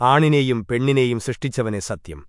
ആണിനെയും പെണ്ണിനെയും സൃഷ്ടിച്ചവനെ സത്യം